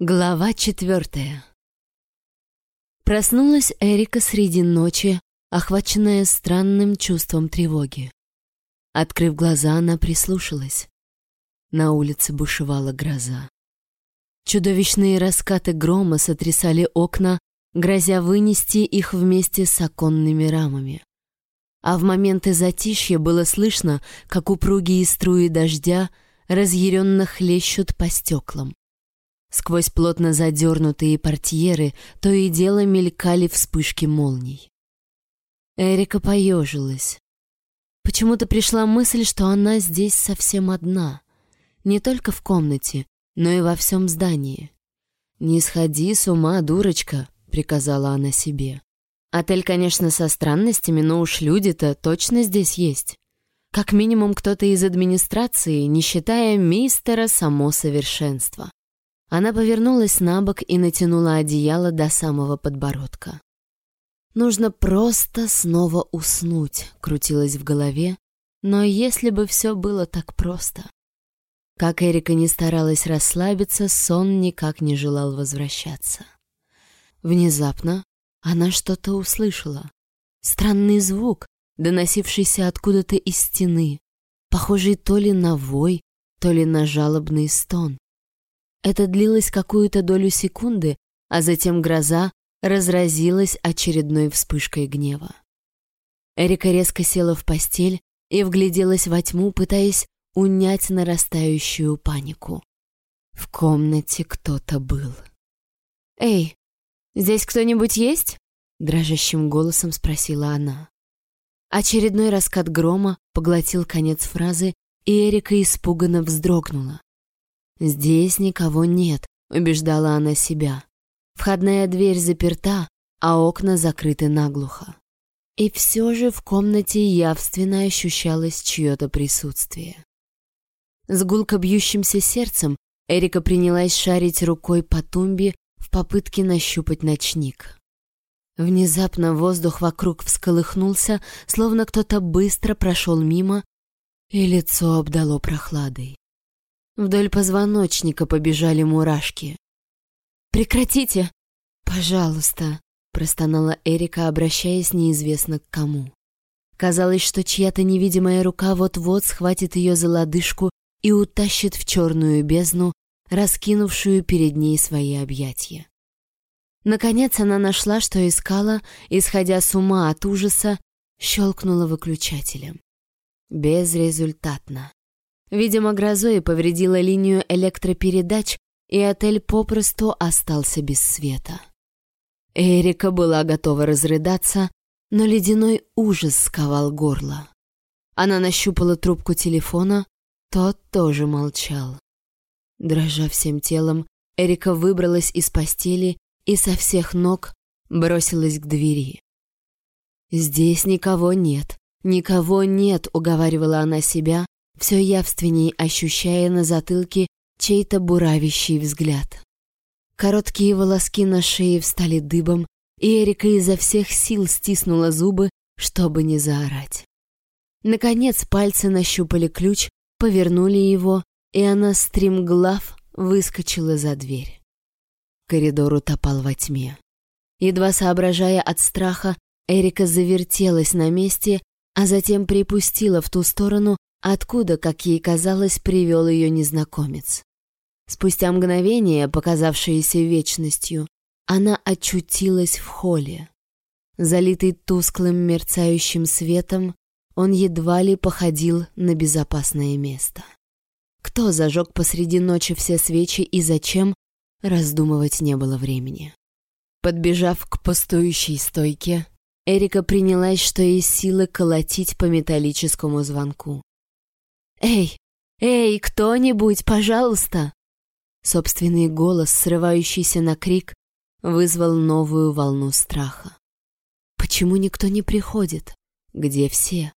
Глава четвертая Проснулась Эрика среди ночи, охваченная странным чувством тревоги. Открыв глаза, она прислушалась. На улице бушевала гроза. Чудовищные раскаты грома сотрясали окна, грозя вынести их вместе с оконными рамами. А в моменты затишья было слышно, как упругие струи дождя разъяренно хлещут по стеклам. Сквозь плотно задернутые портьеры то и дело мелькали вспышки молний. Эрика поежилась. Почему-то пришла мысль, что она здесь совсем одна. Не только в комнате, но и во всем здании. «Не сходи с ума, дурочка», — приказала она себе. «Отель, конечно, со странностями, но уж люди-то точно здесь есть. Как минимум кто-то из администрации, не считая мистера само совершенство. Она повернулась на бок и натянула одеяло до самого подбородка. «Нужно просто снова уснуть», — крутилась в голове, но если бы все было так просто. Как Эрика не старалась расслабиться, сон никак не желал возвращаться. Внезапно она что-то услышала. Странный звук, доносившийся откуда-то из стены, похожий то ли на вой, то ли на жалобный стон. Это длилось какую-то долю секунды, а затем гроза разразилась очередной вспышкой гнева. Эрика резко села в постель и вгляделась во тьму, пытаясь унять нарастающую панику. В комнате кто-то был. «Эй, здесь кто-нибудь есть?» — дрожащим голосом спросила она. Очередной раскат грома поглотил конец фразы, и Эрика испуганно вздрогнула. «Здесь никого нет», — убеждала она себя. Входная дверь заперта, а окна закрыты наглухо. И все же в комнате явственно ощущалось чье-то присутствие. С гулко бьющимся сердцем Эрика принялась шарить рукой по тумбе в попытке нащупать ночник. Внезапно воздух вокруг всколыхнулся, словно кто-то быстро прошел мимо, и лицо обдало прохладой. Вдоль позвоночника побежали мурашки. «Прекратите! Пожалуйста!» — простонала Эрика, обращаясь неизвестно к кому. Казалось, что чья-то невидимая рука вот-вот схватит ее за лодыжку и утащит в черную бездну, раскинувшую перед ней свои объятия. Наконец она нашла, что искала, исходя с ума от ужаса, щелкнула выключателем. Безрезультатно. Видимо, грозой повредила линию электропередач, и отель попросту остался без света. Эрика была готова разрыдаться, но ледяной ужас сковал горло. Она нащупала трубку телефона, тот тоже молчал. Дрожа всем телом, Эрика выбралась из постели и со всех ног бросилась к двери. «Здесь никого нет, никого нет», — уговаривала она себя, все явственней ощущая на затылке чей-то буравящий взгляд. Короткие волоски на шее встали дыбом, и Эрика изо всех сил стиснула зубы, чтобы не заорать. Наконец пальцы нащупали ключ, повернули его, и она стримглав выскочила за дверь. Коридор утопал во тьме. Едва соображая от страха, Эрика завертелась на месте, а затем припустила в ту сторону, откуда, как ей казалось, привел ее незнакомец. Спустя мгновение, показавшееся вечностью, она очутилась в холле. Залитый тусклым мерцающим светом, он едва ли походил на безопасное место. Кто зажег посреди ночи все свечи и зачем, раздумывать не было времени. Подбежав к пустующей стойке, Эрика принялась, что из силы, колотить по металлическому звонку. «Эй! Эй, кто-нибудь, пожалуйста!» Собственный голос, срывающийся на крик, вызвал новую волну страха. «Почему никто не приходит? Где все?»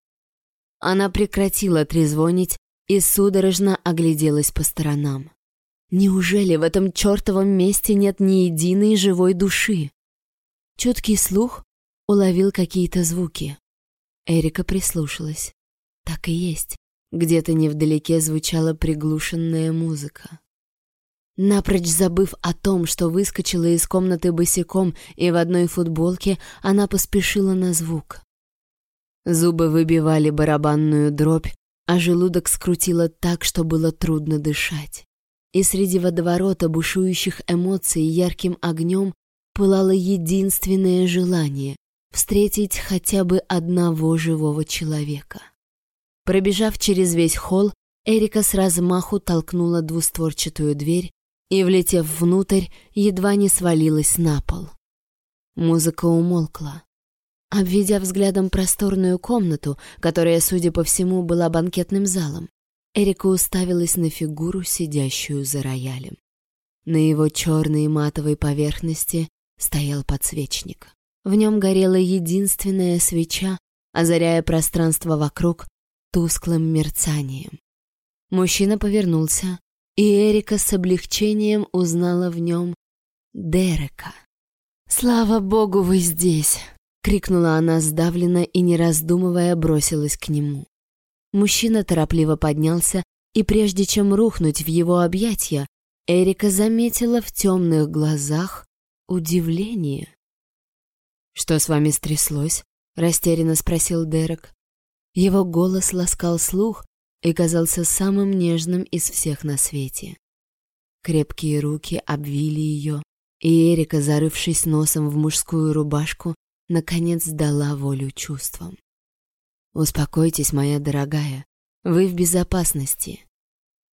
Она прекратила трезвонить и судорожно огляделась по сторонам. Неужели в этом чертовом месте нет ни единой живой души? Чуткий слух уловил какие-то звуки. Эрика прислушалась. Так и есть. Где-то невдалеке звучала приглушенная музыка. Напрочь забыв о том, что выскочила из комнаты босиком и в одной футболке, она поспешила на звук. Зубы выбивали барабанную дробь, а желудок скрутило так, что было трудно дышать. И среди водоворота бушующих эмоций ярким огнем пылало единственное желание — встретить хотя бы одного живого человека. Пробежав через весь холл, Эрика с размаху толкнула двустворчатую дверь и, влетев внутрь, едва не свалилась на пол. Музыка умолкла. Обведя взглядом просторную комнату, которая, судя по всему, была банкетным залом, Эрика уставилась на фигуру, сидящую за роялем. На его черной матовой поверхности стоял подсвечник. В нем горела единственная свеча, озаряя пространство вокруг тусклым мерцанием. Мужчина повернулся, и Эрика с облегчением узнала в нем Дерека. «Слава богу, вы здесь!» — крикнула она сдавленно и, не раздумывая, бросилась к нему. Мужчина торопливо поднялся, и прежде чем рухнуть в его объятья, Эрика заметила в темных глазах удивление. «Что с вами стряслось?» — растерянно спросил Дерек. Его голос ласкал слух, и казался самым нежным из всех на свете. Крепкие руки обвили ее, и Эрика, зарывшись носом в мужскую рубашку, наконец дала волю чувствам. «Успокойтесь, моя дорогая, вы в безопасности».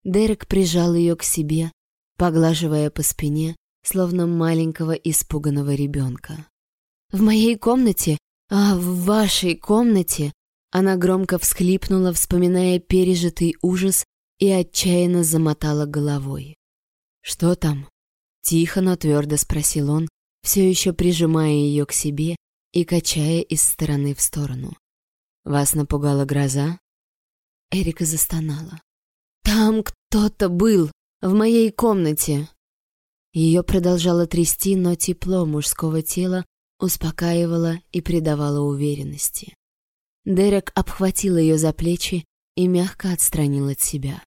Дерек прижал ее к себе, поглаживая по спине, словно маленького испуганного ребенка. «В моей комнате, а в вашей комнате она громко всхлипнула, вспоминая пережитый ужас, и отчаянно замотала головой. «Что там?» — тихо, но твердо спросил он, все еще прижимая ее к себе и качая из стороны в сторону. «Вас напугала гроза?» Эрика застонала. «Там кто-то был, в моей комнате!» Ее продолжало трясти, но тепло мужского тела успокаивало и придавало уверенности. Дерек обхватил ее за плечи и мягко отстранил от себя.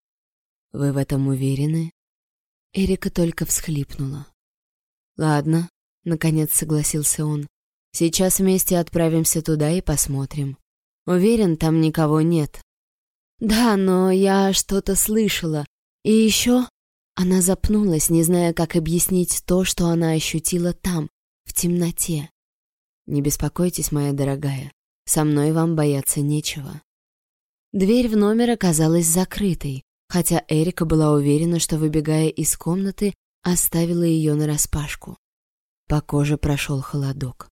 «Вы в этом уверены?» Эрика только всхлипнула. «Ладно», — наконец согласился он. «Сейчас вместе отправимся туда и посмотрим. Уверен, там никого нет». «Да, но я что-то слышала. И еще...» Она запнулась, не зная, как объяснить то, что она ощутила там, в темноте. «Не беспокойтесь, моя дорогая. Со мной вам бояться нечего». Дверь в номер оказалась закрытой, хотя Эрика была уверена, что, выбегая из комнаты, оставила ее нараспашку. По коже прошел холодок.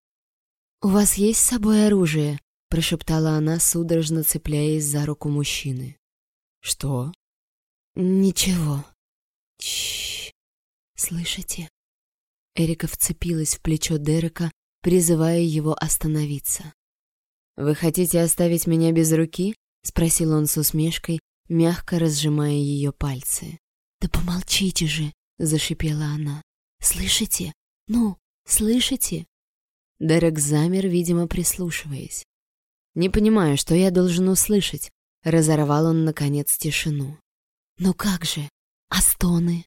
«У вас есть с собой оружие?» — прошептала она, судорожно цепляясь за руку мужчины. «Что?» «Ничего». Чш. Слышите? Эрика вцепилась в плечо Дерека, призывая его остановиться. «Вы хотите оставить меня без руки?» — спросил он с усмешкой, мягко разжимая ее пальцы. «Да помолчите же!» — зашипела она. «Слышите? Ну, слышите?» Дерек замер, видимо, прислушиваясь. «Не понимаю, что я должен услышать», — разорвал он, наконец, тишину. «Ну как же? А стоны?»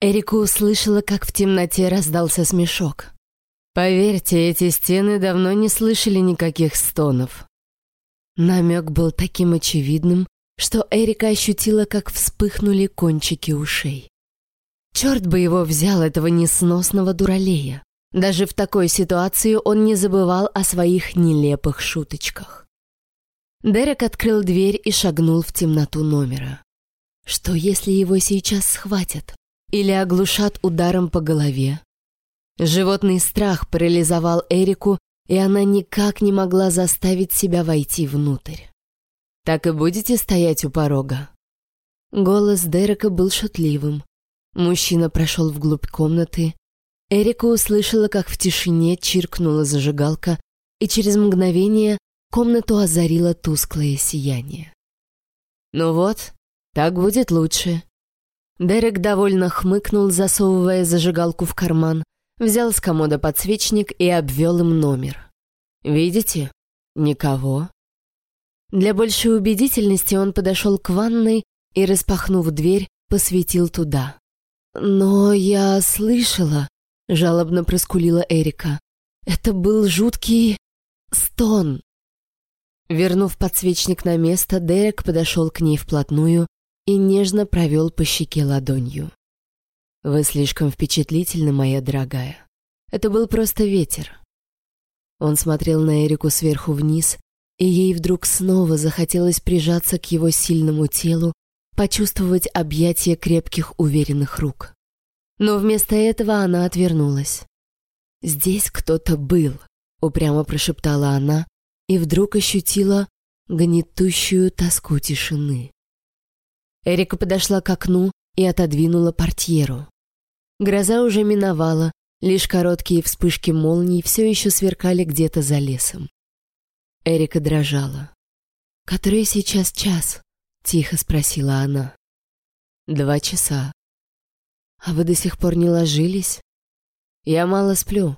Эрика услышала, как в темноте раздался смешок. Поверьте, эти стены давно не слышали никаких стонов. Намек был таким очевидным, что Эрика ощутила, как вспыхнули кончики ушей. Черт бы его взял, этого несносного дуралея. Даже в такой ситуации он не забывал о своих нелепых шуточках. Дерек открыл дверь и шагнул в темноту номера. Что, если его сейчас схватят? Или оглушат ударом по голове? Животный страх парализовал Эрику, и она никак не могла заставить себя войти внутрь. «Так и будете стоять у порога?» Голос Дерека был шутливым. Мужчина прошел вглубь комнаты. Эрика услышала, как в тишине чиркнула зажигалка, и через мгновение комнату озарило тусклое сияние. «Ну вот, так будет лучше». Дерек довольно хмыкнул, засовывая зажигалку в карман, взял с комода подсвечник и обвел им номер. «Видите? Никого». Для большей убедительности он подошел к ванной и, распахнув дверь, посветил туда. «Но я слышала», — жалобно проскулила Эрика. «Это был жуткий стон». Вернув подсвечник на место, Дерек подошел к ней вплотную и нежно провел по щеке ладонью. «Вы слишком впечатлительны, моя дорогая. Это был просто ветер». Он смотрел на Эрику сверху вниз, и ей вдруг снова захотелось прижаться к его сильному телу, почувствовать объятия крепких уверенных рук. Но вместо этого она отвернулась. «Здесь кто-то был», — упрямо прошептала она, и вдруг ощутила гнетущую тоску тишины. Эрика подошла к окну и отодвинула портьеру. Гроза уже миновала, лишь короткие вспышки молний все еще сверкали где-то за лесом. Эрика дрожала. «Который сейчас час?» — тихо спросила она. «Два часа». «А вы до сих пор не ложились?» «Я мало сплю».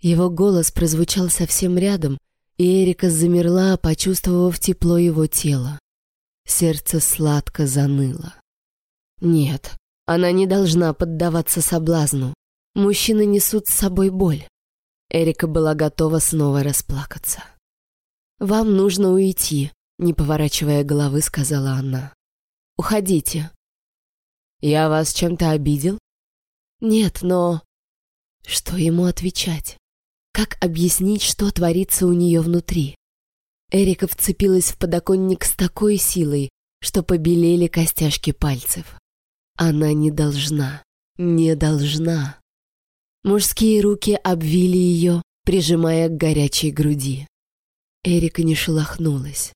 Его голос прозвучал совсем рядом, и Эрика замерла, почувствовав тепло его тела. Сердце сладко заныло. Нет, она не должна поддаваться соблазну. Мужчины несут с собой боль. Эрика была готова снова расплакаться. «Вам нужно уйти», — не поворачивая головы, сказала она. «Уходите». «Я вас чем-то обидел?» «Нет, но...» Что ему отвечать? Как объяснить, что творится у нее внутри? Эрика вцепилась в подоконник с такой силой, что побелели костяшки пальцев. Она не должна, не должна. Мужские руки обвили ее, прижимая к горячей груди. Эрика не шелохнулась.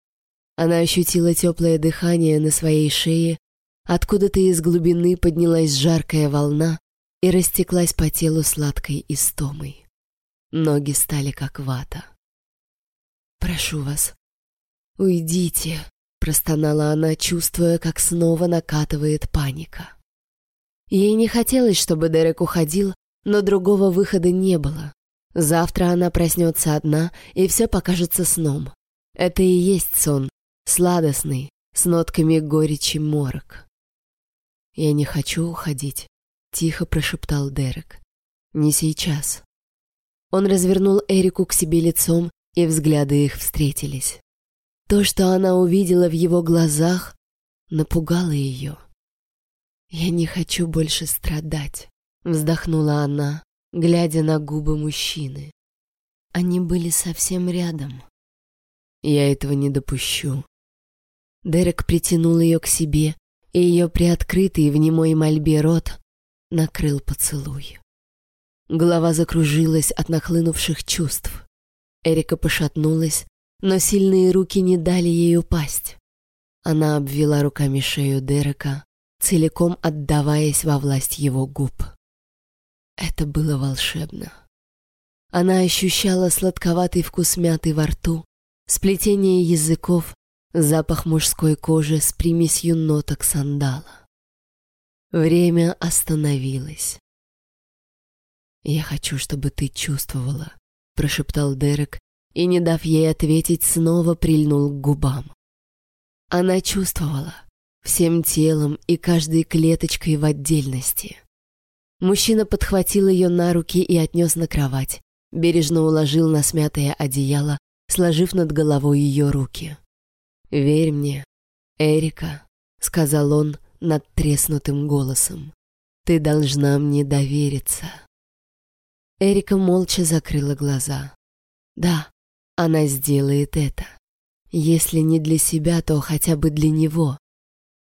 Она ощутила теплое дыхание на своей шее, откуда-то из глубины поднялась жаркая волна и растеклась по телу сладкой истомой. Ноги стали как вата. «Прошу вас, уйдите», — простонала она, чувствуя, как снова накатывает паника. Ей не хотелось, чтобы Дерек уходил, но другого выхода не было. Завтра она проснется одна, и все покажется сном. Это и есть сон, сладостный, с нотками горечи морок. «Я не хочу уходить», — тихо прошептал Дерек. «Не сейчас». Он развернул Эрику к себе лицом и взгляды их встретились. То, что она увидела в его глазах, напугало ее. «Я не хочу больше страдать», — вздохнула она, глядя на губы мужчины. Они были совсем рядом. «Я этого не допущу». Дерек притянул ее к себе, и ее приоткрытый в немой мольбе рот накрыл поцелуй. Голова закружилась от нахлынувших чувств. Эрика пошатнулась, но сильные руки не дали ей упасть. Она обвела руками шею Дерека, целиком отдаваясь во власть его губ. Это было волшебно. Она ощущала сладковатый вкус мяты во рту, сплетение языков, запах мужской кожи с примесью ноток сандала. Время остановилось. «Я хочу, чтобы ты чувствовала», прошептал Дерек и, не дав ей ответить, снова прильнул к губам. Она чувствовала всем телом и каждой клеточкой в отдельности. Мужчина подхватил ее на руки и отнес на кровать, бережно уложил на смятое одеяло, сложив над головой ее руки. «Верь мне, Эрика», — сказал он над треснутым голосом, — «ты должна мне довериться». Эрика молча закрыла глаза. Да, она сделает это. Если не для себя, то хотя бы для него.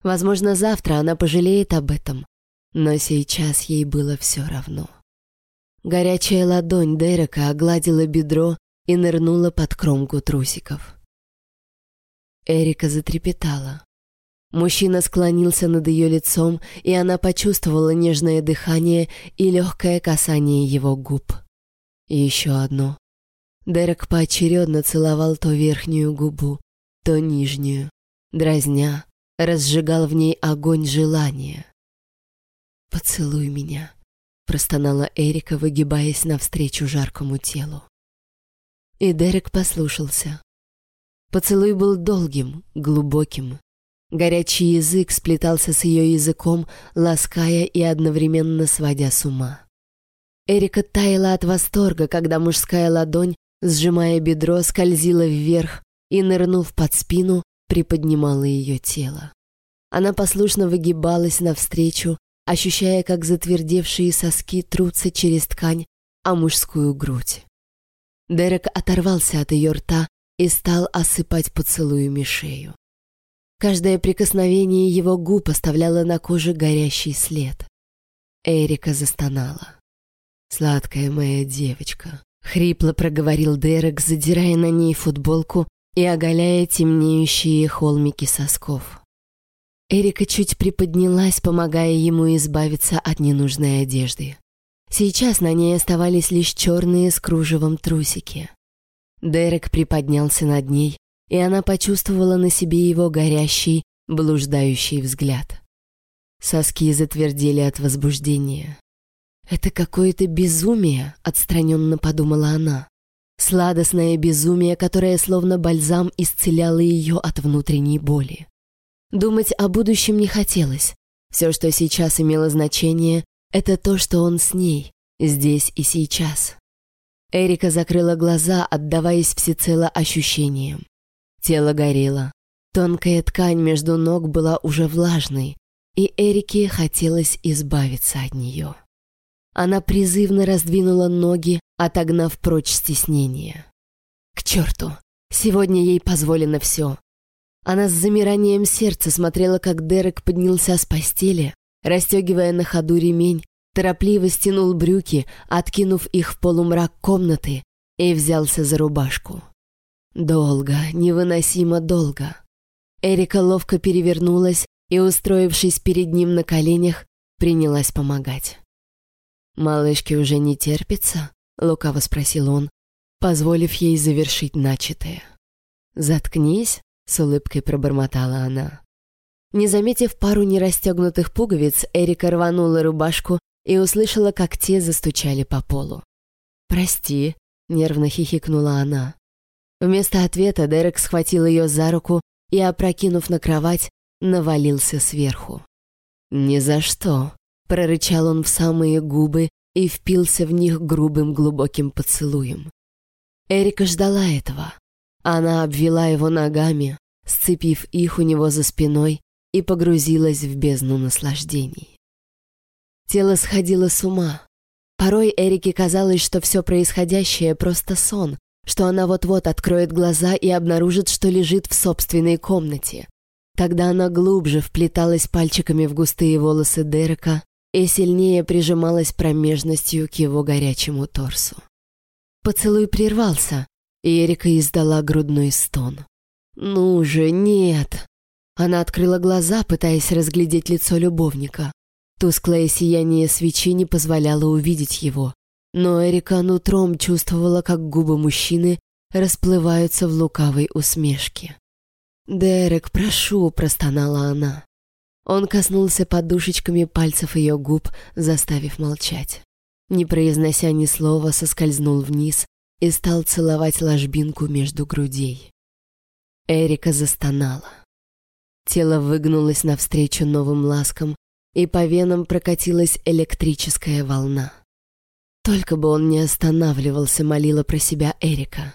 Возможно, завтра она пожалеет об этом, но сейчас ей было все равно. Горячая ладонь Дерека огладила бедро и нырнула под кромку трусиков. Эрика затрепетала. Мужчина склонился над ее лицом, и она почувствовала нежное дыхание и легкое касание его губ. Еще одно. Дерек поочередно целовал то верхнюю губу, то нижнюю, дразня, разжигал в ней огонь желания. «Поцелуй меня», — простонала Эрика, выгибаясь навстречу жаркому телу. И Дерек послушался. Поцелуй был долгим, глубоким, Горячий язык сплетался с ее языком, лаская и одновременно сводя с ума. Эрика таяла от восторга, когда мужская ладонь, сжимая бедро, скользила вверх и, нырнув под спину, приподнимала ее тело. Она послушно выгибалась навстречу, ощущая, как затвердевшие соски трутся через ткань, а мужскую грудь. Дерек оторвался от ее рта и стал осыпать поцелуями шею. Каждое прикосновение его губ оставляло на коже горящий след. Эрика застонала. «Сладкая моя девочка», — хрипло проговорил Дерек, задирая на ней футболку и оголяя темнеющие холмики сосков. Эрика чуть приподнялась, помогая ему избавиться от ненужной одежды. Сейчас на ней оставались лишь черные с кружевом трусики. Дерек приподнялся над ней, и она почувствовала на себе его горящий, блуждающий взгляд. Соски затвердели от возбуждения. «Это какое-то безумие», — отстраненно подумала она. Сладостное безумие, которое словно бальзам исцеляло ее от внутренней боли. Думать о будущем не хотелось. Все, что сейчас имело значение, это то, что он с ней, здесь и сейчас. Эрика закрыла глаза, отдаваясь всецело ощущениям. Тело горело. Тонкая ткань между ног была уже влажной, и Эрике хотелось избавиться от нее. Она призывно раздвинула ноги, отогнав прочь стеснение. К черту! Сегодня ей позволено все. Она с замиранием сердца смотрела, как Дерек поднялся с постели, Расстегивая на ходу ремень, торопливо стянул брюки, откинув их в полумрак комнаты, и взялся за рубашку. Долго, невыносимо долго. Эрика ловко перевернулась и, устроившись перед ним на коленях, принялась помогать. «Малышке уже не терпится?» — лукаво спросил он, позволив ей завершить начатое. «Заткнись», — с улыбкой пробормотала она. Не заметив пару нерастегнутых пуговиц, Эрика рванула рубашку и услышала, как те застучали по полу. «Прости», — нервно хихикнула она. Вместо ответа Дерек схватил ее за руку и, опрокинув на кровать, навалился сверху. «Ни за что», — прорычал он в самые губы и впился в них грубым глубоким поцелуем. Эрика ждала этого. Она обвела его ногами, сцепив их у него за спиной и погрузилась в бездну наслаждений. Тело сходило с ума. Порой Эрике казалось, что все происходящее просто сон, что она вот-вот откроет глаза и обнаружит, что лежит в собственной комнате. Тогда она глубже вплеталась пальчиками в густые волосы Дерека и сильнее прижималась промежностью к его горячему торсу. Поцелуй прервался, и Эрика издала грудной стон. «Ну же, нет!» Она открыла глаза, пытаясь разглядеть лицо любовника. Тусклое сияние свечи не позволяло увидеть его. Но Эрика нутром чувствовала, как губы мужчины расплываются в лукавой усмешке. «Дерек, прошу», — простонала она. Он коснулся подушечками пальцев ее губ, заставив молчать. Не произнося ни слова, соскользнул вниз и стал целовать ложбинку между грудей. Эрика застонала. Тело выгнулось навстречу новым ласкам, и по венам прокатилась электрическая волна. Только бы он не останавливался, молила про себя Эрика.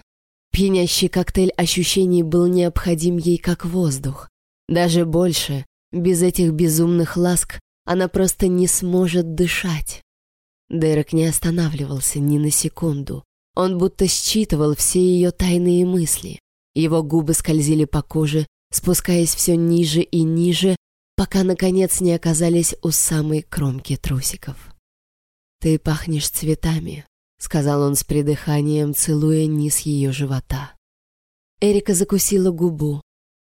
Пьянящий коктейль ощущений был необходим ей как воздух. Даже больше, без этих безумных ласк, она просто не сможет дышать. Дерек не останавливался ни на секунду. Он будто считывал все ее тайные мысли. Его губы скользили по коже, спускаясь все ниже и ниже, пока, наконец, не оказались у самой кромки трусиков. «Ты пахнешь цветами», — сказал он с придыханием, целуя низ ее живота. Эрика закусила губу.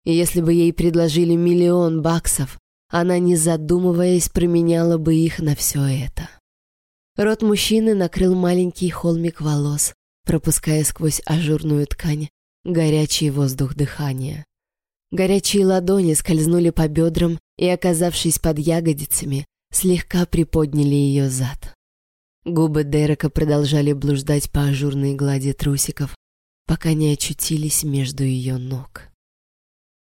И если бы ей предложили миллион баксов, она, не задумываясь, променяла бы их на все это. Рот мужчины накрыл маленький холмик волос, пропуская сквозь ажурную ткань горячий воздух дыхания. Горячие ладони скользнули по бедрам и, оказавшись под ягодицами, слегка приподняли ее зад. Губы Дерека продолжали блуждать по ажурной глади трусиков, пока не очутились между ее ног.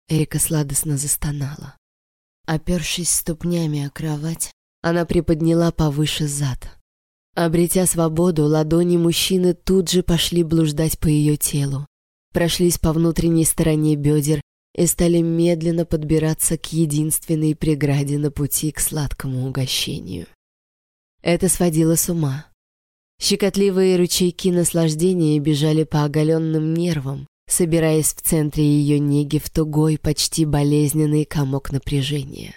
Эрика сладостно застонала. Опершись ступнями о кровать, она приподняла повыше зад. Обретя свободу, ладони мужчины тут же пошли блуждать по ее телу, прошлись по внутренней стороне бедер и стали медленно подбираться к единственной преграде на пути к сладкому угощению. Это сводило с ума. Щекотливые ручейки наслаждения бежали по оголенным нервам, собираясь в центре ее неги в тугой, почти болезненный комок напряжения.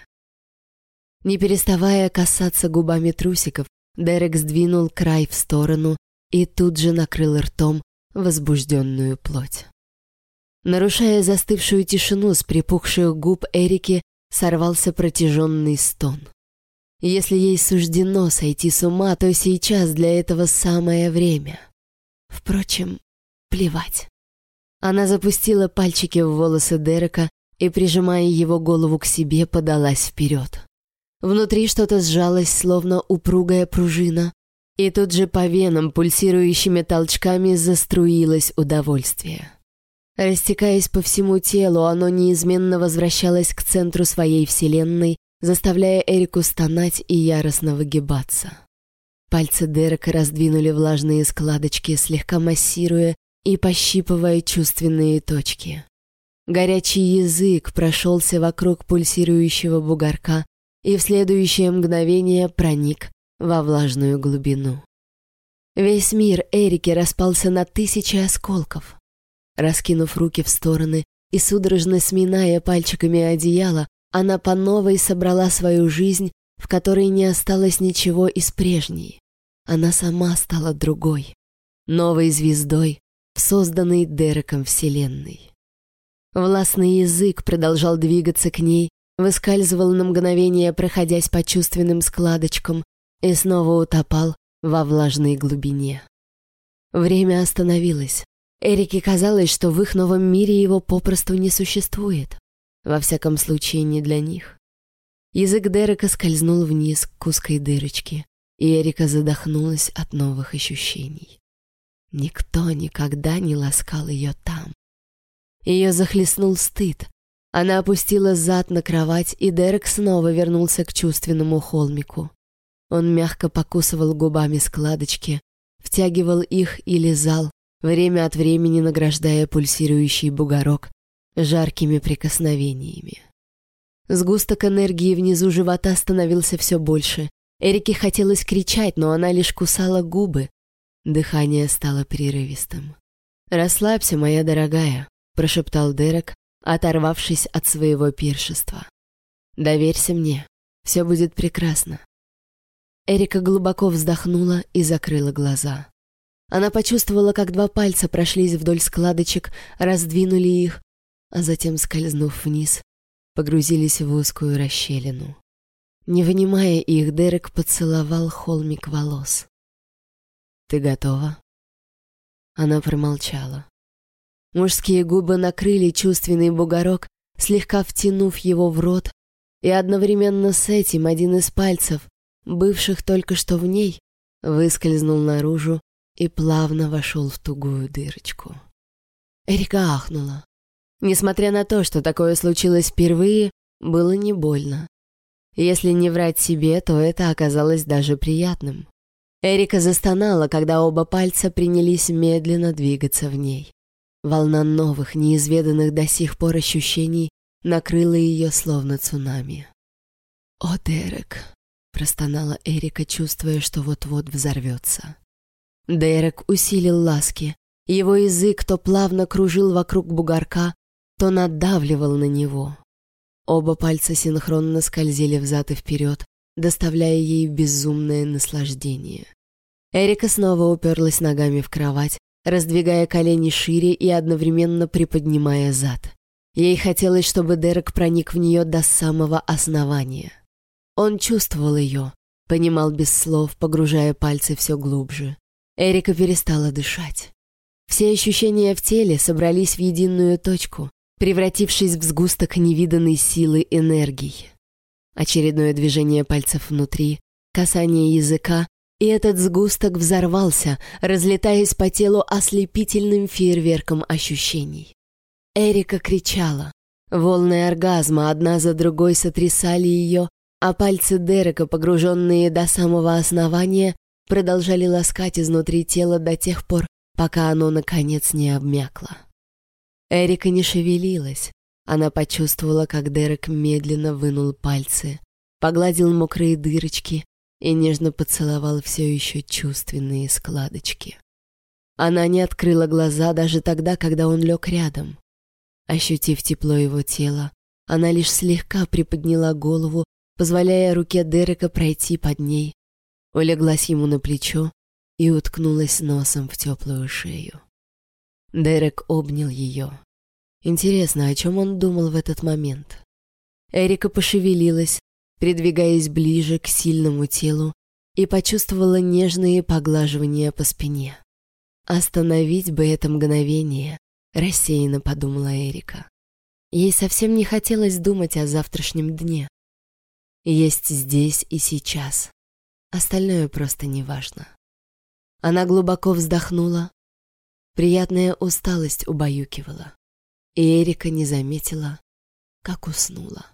Не переставая касаться губами трусиков, Дерек сдвинул край в сторону и тут же накрыл ртом возбужденную плоть. Нарушая застывшую тишину с припухших губ Эрики, сорвался протяженный стон. Если ей суждено сойти с ума, то сейчас для этого самое время. Впрочем, плевать. Она запустила пальчики в волосы Дерека и, прижимая его голову к себе, подалась вперед. Внутри что-то сжалось, словно упругая пружина, и тут же по венам пульсирующими толчками заструилось удовольствие. Растекаясь по всему телу, оно неизменно возвращалось к центру своей вселенной, заставляя Эрику стонать и яростно выгибаться. Пальцы Дерека раздвинули влажные складочки, слегка массируя и пощипывая чувственные точки. Горячий язык прошелся вокруг пульсирующего бугорка и в следующее мгновение проник во влажную глубину. Весь мир Эрики распался на тысячи осколков. Раскинув руки в стороны и судорожно сминая пальчиками одеяло, она по новой собрала свою жизнь, в которой не осталось ничего из прежней. Она сама стала другой, новой звездой созданной Дереком вселенной. Властный язык продолжал двигаться к ней, выскальзывал на мгновение, проходясь по чувственным складочкам, и снова утопал во влажной глубине. Время остановилось. Эрике казалось, что в их новом мире его попросту не существует. Во всяком случае, не для них. Язык Дерека скользнул вниз к узкой дырочке, и Эрика задохнулась от новых ощущений. Никто никогда не ласкал ее там. Ее захлестнул стыд. Она опустила зад на кровать, и Дерек снова вернулся к чувственному холмику. Он мягко покусывал губами складочки, втягивал их и лизал, время от времени награждая пульсирующий бугорок жаркими прикосновениями. Сгусток энергии внизу живота становился все больше. Эрике хотелось кричать, но она лишь кусала губы. Дыхание стало прерывистым. «Расслабься, моя дорогая», — прошептал Дерек, оторвавшись от своего пиршества. «Доверься мне, все будет прекрасно». Эрика глубоко вздохнула и закрыла глаза. Она почувствовала, как два пальца прошлись вдоль складочек, раздвинули их, а затем, скользнув вниз, погрузились в узкую расщелину. Не вынимая их, Дерек поцеловал холмик волос. «Ты готова?» Она промолчала. Мужские губы накрыли чувственный бугорок, слегка втянув его в рот, и одновременно с этим один из пальцев, бывших только что в ней, выскользнул наружу и плавно вошел в тугую дырочку. Эрика ахнула. Несмотря на то, что такое случилось впервые, было не больно. Если не врать себе, то это оказалось даже приятным. Эрика застонала, когда оба пальца принялись медленно двигаться в ней. Волна новых, неизведанных до сих пор ощущений накрыла ее словно цунами. «О, Дерек!» — простонала Эрика, чувствуя, что вот-вот взорвется. Дерек усилил ласки. Его язык то плавно кружил вокруг бугорка, то надавливал на него. Оба пальца синхронно скользили взад и вперед, доставляя ей безумное наслаждение. Эрика снова уперлась ногами в кровать, раздвигая колени шире и одновременно приподнимая зад. Ей хотелось, чтобы Дерек проник в нее до самого основания. Он чувствовал ее, понимал без слов, погружая пальцы все глубже. Эрика перестала дышать. Все ощущения в теле собрались в единую точку, превратившись в сгусток невиданной силы энергии. Очередное движение пальцев внутри, касание языка, и этот сгусток взорвался, разлетаясь по телу ослепительным фейерверком ощущений. Эрика кричала. Волны оргазма одна за другой сотрясали ее, а пальцы Дерека, погруженные до самого основания, продолжали ласкать изнутри тела до тех пор, пока оно, наконец, не обмякло. Эрика не шевелилась. Она почувствовала, как Дерек медленно вынул пальцы, погладил мокрые дырочки и нежно поцеловал все еще чувственные складочки. Она не открыла глаза даже тогда, когда он лег рядом. Ощутив тепло его тела, она лишь слегка приподняла голову, позволяя руке Дерека пройти под ней, улеглась ему на плечо и уткнулась носом в теплую шею. Дерек обнял ее. Интересно, о чем он думал в этот момент? Эрика пошевелилась, придвигаясь ближе к сильному телу, и почувствовала нежные поглаживания по спине. Остановить бы это мгновение, рассеянно подумала Эрика. Ей совсем не хотелось думать о завтрашнем дне. Есть здесь и сейчас. Остальное просто не важно. Она глубоко вздохнула. Приятная усталость убаюкивала. Эрика не заметила, как уснула.